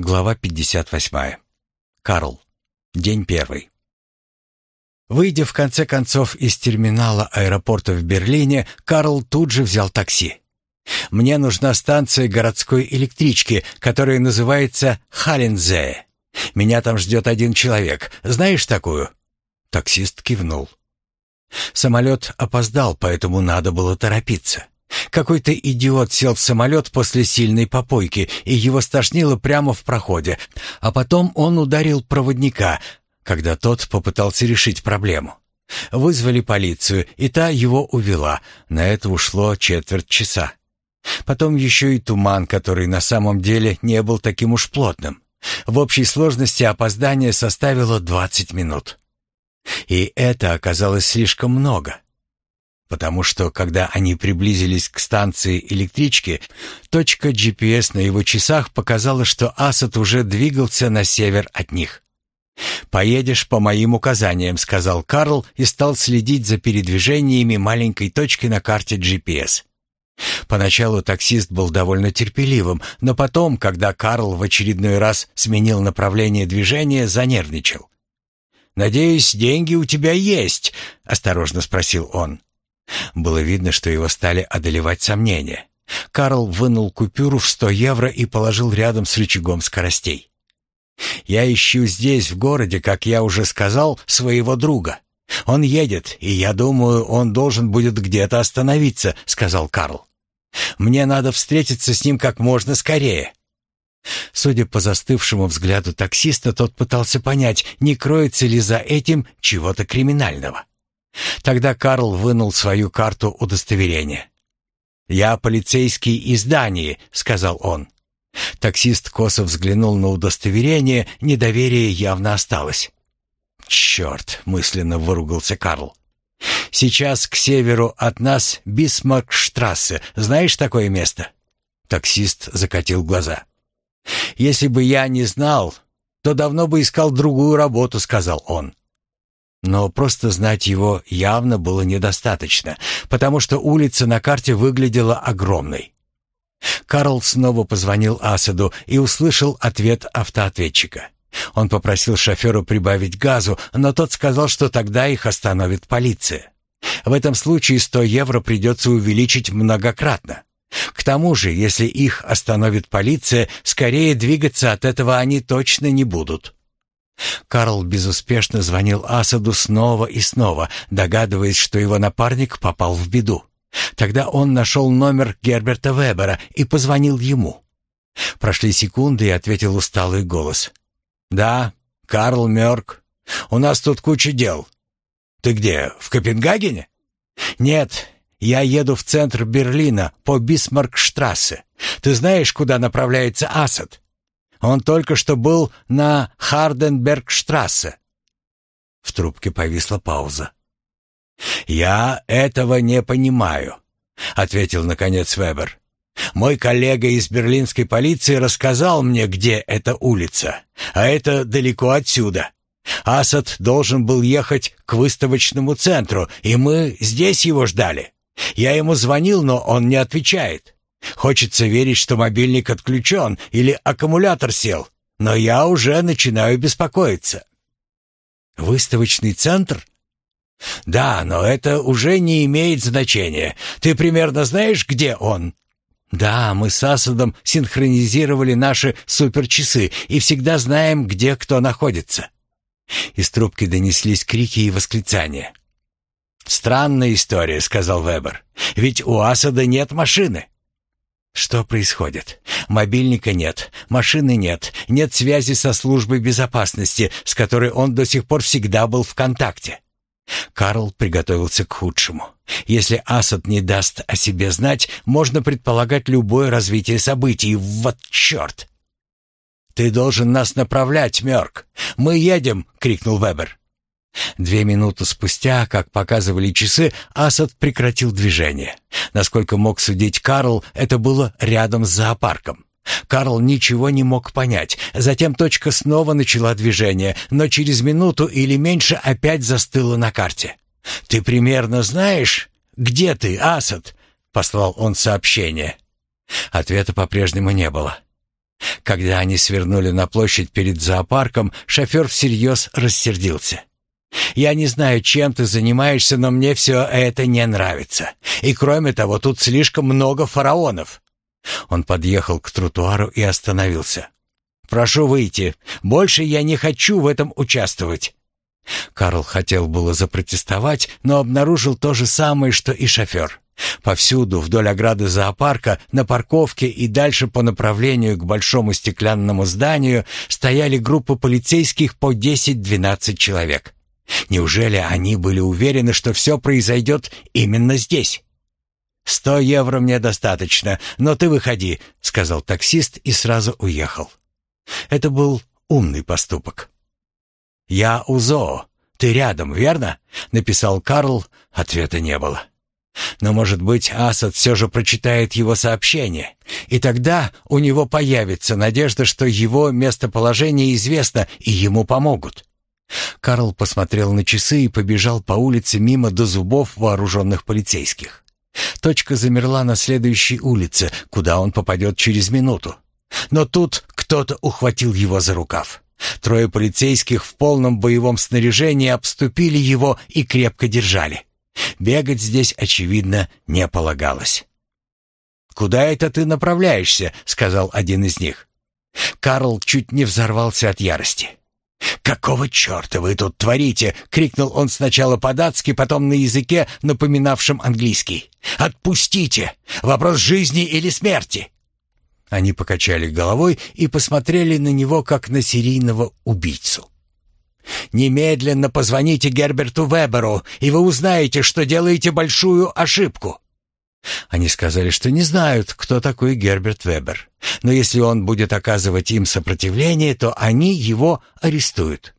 Глава 58. Карл. День первый. Выйдя в конце концов из терминала аэропорта в Берлине, Карл тут же взял такси. «Мне нужна станция городской электрички, которая называется Халлензее. Меня там ждет один человек. Знаешь такую?» Таксист кивнул. Самолет опоздал, поэтому надо было торопиться. Какой-то идиот сел в самолет после сильной попойки, и его стошнило прямо в проходе. А потом он ударил проводника, когда тот попытался решить проблему. Вызвали полицию, и та его увела. На это ушло четверть часа. Потом еще и туман, который на самом деле не был таким уж плотным. В общей сложности опоздание составило 20 минут. И это оказалось слишком много потому что, когда они приблизились к станции электрички, точка GPS на его часах показала, что Асад уже двигался на север от них. «Поедешь по моим указаниям», — сказал Карл и стал следить за передвижениями маленькой точки на карте GPS. Поначалу таксист был довольно терпеливым, но потом, когда Карл в очередной раз сменил направление движения, занервничал. «Надеюсь, деньги у тебя есть?» — осторожно спросил он. Было видно, что его стали одолевать сомнения. Карл вынул купюру в сто евро и положил рядом с рычагом скоростей. «Я ищу здесь, в городе, как я уже сказал, своего друга. Он едет, и я думаю, он должен будет где-то остановиться», — сказал Карл. «Мне надо встретиться с ним как можно скорее». Судя по застывшему взгляду таксиста, тот пытался понять, не кроется ли за этим чего-то криминального. Тогда Карл вынул свою карту удостоверения. «Я полицейский из Дании», — сказал он. Таксист косо взглянул на удостоверение, недоверие явно осталось. «Черт!» — мысленно выругался Карл. «Сейчас к северу от нас Бисмаркштрассе. Знаешь такое место?» Таксист закатил глаза. «Если бы я не знал, то давно бы искал другую работу», — сказал он. Но просто знать его явно было недостаточно, потому что улица на карте выглядела огромной. Карл снова позвонил Асаду и услышал ответ автоответчика. Он попросил шофера прибавить газу, но тот сказал, что тогда их остановит полиция. В этом случае 100 евро придется увеличить многократно. К тому же, если их остановит полиция, скорее двигаться от этого они точно не будут. Карл безуспешно звонил Асаду снова и снова, догадываясь, что его напарник попал в беду. Тогда он нашел номер Герберта Вебера и позвонил ему. Прошли секунды, и ответил усталый голос. «Да, Карл Мёрк. У нас тут куча дел. Ты где, в Копенгагене?» «Нет, я еду в центр Берлина по Бисмаркштрассе. Ты знаешь, куда направляется Асад?» Он только что был на Харденбергштрассе. В трубке повисла пауза. «Я этого не понимаю», — ответил наконец Вебер. «Мой коллега из берлинской полиции рассказал мне, где эта улица, а это далеко отсюда. Асад должен был ехать к выставочному центру, и мы здесь его ждали. Я ему звонил, но он не отвечает. Хочется верить, что мобильник отключен или аккумулятор сел, но я уже начинаю беспокоиться. Выставочный центр? Да, но это уже не имеет значения. Ты примерно знаешь, где он? Да, мы с Асадом синхронизировали наши суперчасы и всегда знаем, где кто находится. Из трубки донеслись крики и восклицания. «Странная история», — сказал Вебер. «Ведь у Асада нет машины». Что происходит? Мобильника нет, машины нет, нет связи со службой безопасности, с которой он до сих пор всегда был в контакте. Карл приготовился к худшему. Если Асад не даст о себе знать, можно предполагать любое развитие событий. Вот черт! «Ты должен нас направлять, Мёрк! Мы едем!» — крикнул Вебер. Две минуты спустя, как показывали часы, Асад прекратил движение. Насколько мог судить Карл, это было рядом с зоопарком. Карл ничего не мог понять. Затем точка снова начала движение, но через минуту или меньше опять застыла на карте. «Ты примерно знаешь, где ты, Асад?» — послал он сообщение. Ответа по-прежнему не было. Когда они свернули на площадь перед зоопарком, шофер всерьез рассердился. «Я не знаю, чем ты занимаешься, но мне все это не нравится. И кроме того, тут слишком много фараонов». Он подъехал к тротуару и остановился. «Прошу выйти. Больше я не хочу в этом участвовать». Карл хотел было запротестовать, но обнаружил то же самое, что и шофер. Повсюду, вдоль ограды зоопарка, на парковке и дальше по направлению к большому стеклянному зданию стояли группы полицейских по 10-12 человек. Неужели они были уверены, что все произойдет именно здесь? «Сто евро мне достаточно, но ты выходи», — сказал таксист и сразу уехал. Это был умный поступок. «Я у Зоо. Ты рядом, верно?» — написал Карл. Ответа не было. Но, может быть, Асад все же прочитает его сообщение, и тогда у него появится надежда, что его местоположение известно и ему помогут. Карл посмотрел на часы и побежал по улице мимо до зубов вооруженных полицейских. Точка замерла на следующей улице, куда он попадет через минуту. Но тут кто-то ухватил его за рукав. Трое полицейских в полном боевом снаряжении обступили его и крепко держали. Бегать здесь, очевидно, не полагалось. «Куда это ты направляешься?» — сказал один из них. Карл чуть не взорвался от ярости. «Какого черта вы тут творите?» — крикнул он сначала по-датски, потом на языке, напоминавшем английский. «Отпустите! Вопрос жизни или смерти!» Они покачали головой и посмотрели на него, как на серийного убийцу. «Немедленно позвоните Герберту Веберу, и вы узнаете, что делаете большую ошибку». Они сказали, что не знают, кто такой Герберт Вебер. Но если он будет оказывать им сопротивление, то они его арестуют.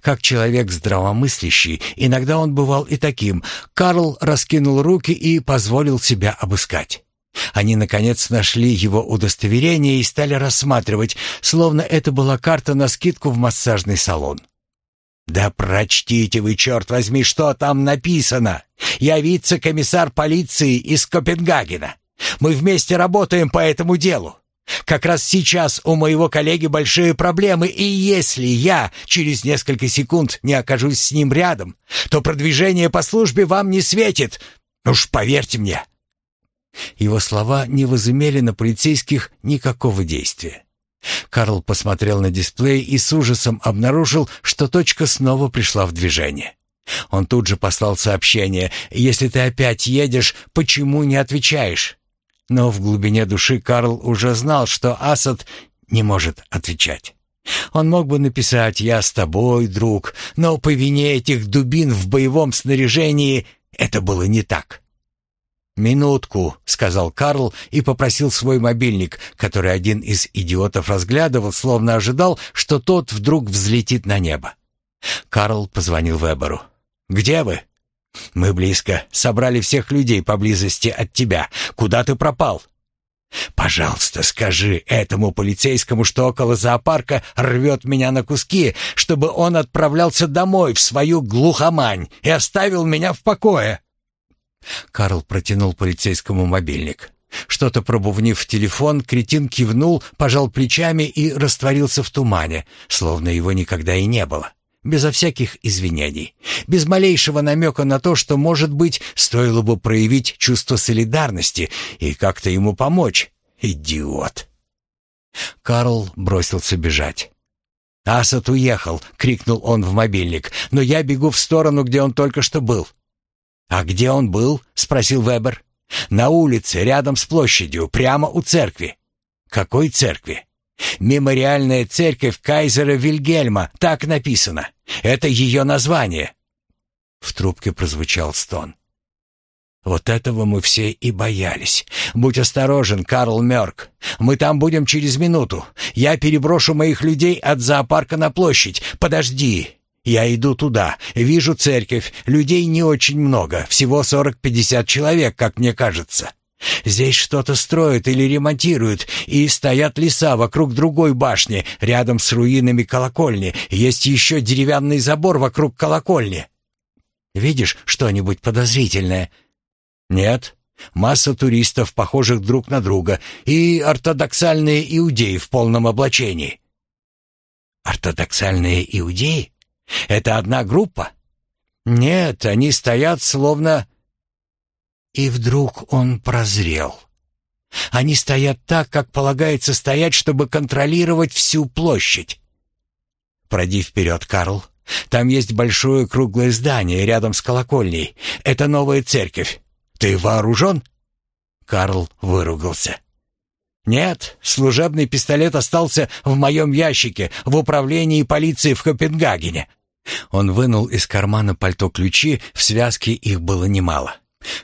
Как человек здравомыслящий, иногда он бывал и таким, Карл раскинул руки и позволил себя обыскать. Они, наконец, нашли его удостоверение и стали рассматривать, словно это была карта на скидку в массажный салон. «Да прочтите вы, черт возьми, что там написано! Я вице-комиссар полиции из Копенгагена. Мы вместе работаем по этому делу. Как раз сейчас у моего коллеги большие проблемы, и если я через несколько секунд не окажусь с ним рядом, то продвижение по службе вам не светит. Уж поверьте мне». Его слова не возымели на полицейских никакого действия. Карл посмотрел на дисплей и с ужасом обнаружил, что точка снова пришла в движение. Он тут же послал сообщение «Если ты опять едешь, почему не отвечаешь?» Но в глубине души Карл уже знал, что Асад не может отвечать. Он мог бы написать «Я с тобой, друг», но по вине этих дубин в боевом снаряжении это было не так. «Минутку», — сказал Карл и попросил свой мобильник, который один из идиотов разглядывал, словно ожидал, что тот вдруг взлетит на небо. Карл позвонил Веберу. «Где вы?» «Мы близко. Собрали всех людей поблизости от тебя. Куда ты пропал?» «Пожалуйста, скажи этому полицейскому, что около зоопарка рвет меня на куски, чтобы он отправлялся домой в свою глухомань и оставил меня в покое». Карл протянул полицейскому мобильник. Что-то пробувнив в телефон, кретин кивнул, пожал плечами и растворился в тумане, словно его никогда и не было. Безо всяких извинений, без малейшего намека на то, что, может быть, стоило бы проявить чувство солидарности и как-то ему помочь. Идиот! Карл бросился бежать. «Асад уехал!» — крикнул он в мобильник. «Но я бегу в сторону, где он только что был. «А где он был?» — спросил Вебер. «На улице, рядом с площадью, прямо у церкви». «Какой церкви?» «Мемориальная церковь кайзера Вильгельма, так написано. Это ее название». В трубке прозвучал стон. «Вот этого мы все и боялись. Будь осторожен, Карл Мёрк. Мы там будем через минуту. Я переброшу моих людей от зоопарка на площадь. Подожди, я иду туда, вижу церковь, людей не очень много, всего сорок-пятьдесят человек, как мне кажется. Здесь что-то строят или ремонтируют, и стоят леса вокруг другой башни, рядом с руинами колокольни. Есть еще деревянный забор вокруг колокольни. Видишь что-нибудь подозрительное? Нет. Масса туристов, похожих друг на друга, и ортодоксальные иудеи в полном облачении. Ортодоксальные иудеи? Это одна группа? Нет, они стоят словно... И вдруг он прозрел. Они стоят так, как полагается стоять, чтобы контролировать всю площадь. Пройди вперед, Карл. Там есть большое круглое здание рядом с колокольней. Это новая церковь. Ты вооружен?» Карл выругался. «Нет, служебный пистолет остался в моем ящике в управлении полиции в Копенгагене». Он вынул из кармана пальто ключи, в связке их было немало.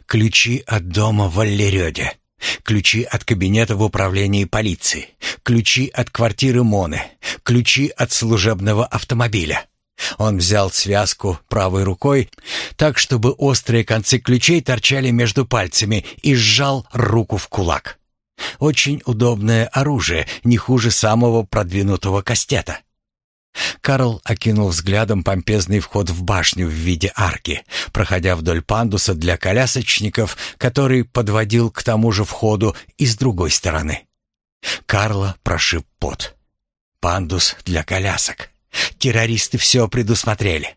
Ключи от дома в Валлерёде, ключи от кабинета в управлении полиции, ключи от квартиры Моны, ключи от служебного автомобиля. Он взял связку правой рукой, так, чтобы острые концы ключей торчали между пальцами, и сжал руку в кулак. Очень удобное оружие, не хуже самого продвинутого кастета. Карл окинул взглядом помпезный вход в башню в виде арки, проходя вдоль пандуса для колясочников, который подводил к тому же входу и с другой стороны. Карла прошиб пот. Пандус для колясок. Террористы все предусмотрели.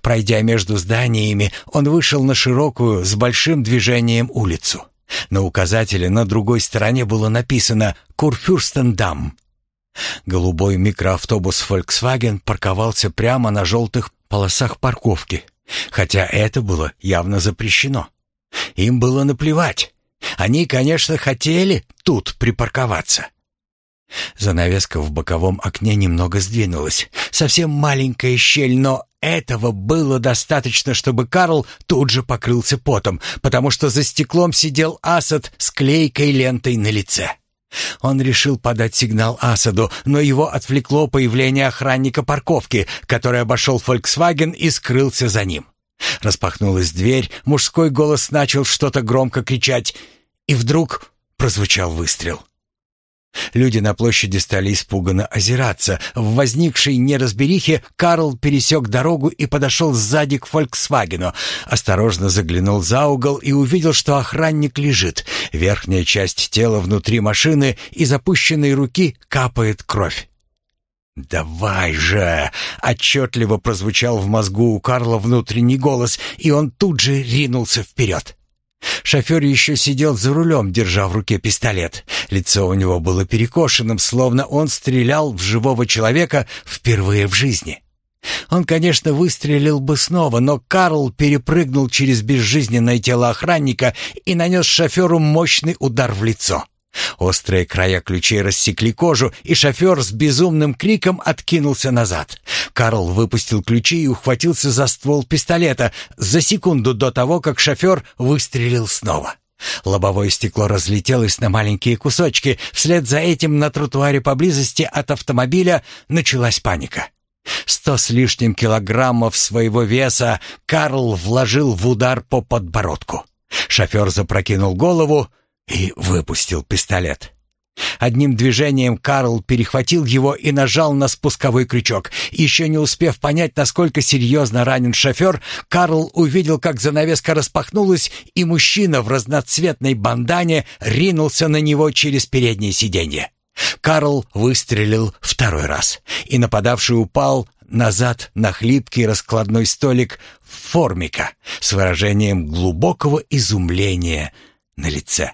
Пройдя между зданиями, он вышел на широкую с большим движением улицу. На указателе на другой стороне было написано «Курфюрстендам». Голубой микроавтобус Volkswagen парковался прямо на желтых полосах парковки, хотя это было явно запрещено. Им было наплевать. Они, конечно, хотели тут припарковаться. Занавеска в боковом окне немного сдвинулась. Совсем маленькая щель, но этого было достаточно, чтобы Карл тут же покрылся потом, потому что за стеклом сидел Асад с клейкой лентой на лице. Он решил подать сигнал Асаду, но его отвлекло появление охранника парковки, который обошел «Фольксваген» и скрылся за ним. Распахнулась дверь, мужской голос начал что-то громко кричать, и вдруг прозвучал выстрел. Люди на площади стали испуганно озираться. В возникшей неразберихе Карл пересек дорогу и подошел сзади к «Фольксвагену». Осторожно заглянул за угол и увидел, что охранник лежит. Верхняя часть тела внутри машины и запущенной руки капает кровь. «Давай же!» — отчетливо прозвучал в мозгу у Карла внутренний голос, и он тут же ринулся вперед. Шофер еще сидел за рулем, держа в руке пистолет. Лицо у него было перекошенным, словно он стрелял в живого человека впервые в жизни. Он, конечно, выстрелил бы снова, но Карл перепрыгнул через безжизненное тело охранника и нанес шоферу мощный удар в лицо. Острые края ключей рассекли кожу, и шофер с безумным криком откинулся назад. Карл выпустил ключи и ухватился за ствол пистолета за секунду до того, как шофер выстрелил снова. Лобовое стекло разлетелось на маленькие кусочки. Вслед за этим на тротуаре поблизости от автомобиля началась паника. Сто с лишним килограммов своего веса Карл вложил в удар по подбородку. Шофер запрокинул голову, и выпустил пистолет. Одним движением Карл перехватил его и нажал на спусковой крючок. Еще не успев понять, насколько серьезно ранен шофер, Карл увидел, как занавеска распахнулась, и мужчина в разноцветной бандане ринулся на него через переднее сиденье. Карл выстрелил второй раз, и нападавший упал назад на хлипкий раскладной столик формика с выражением глубокого изумления на лице.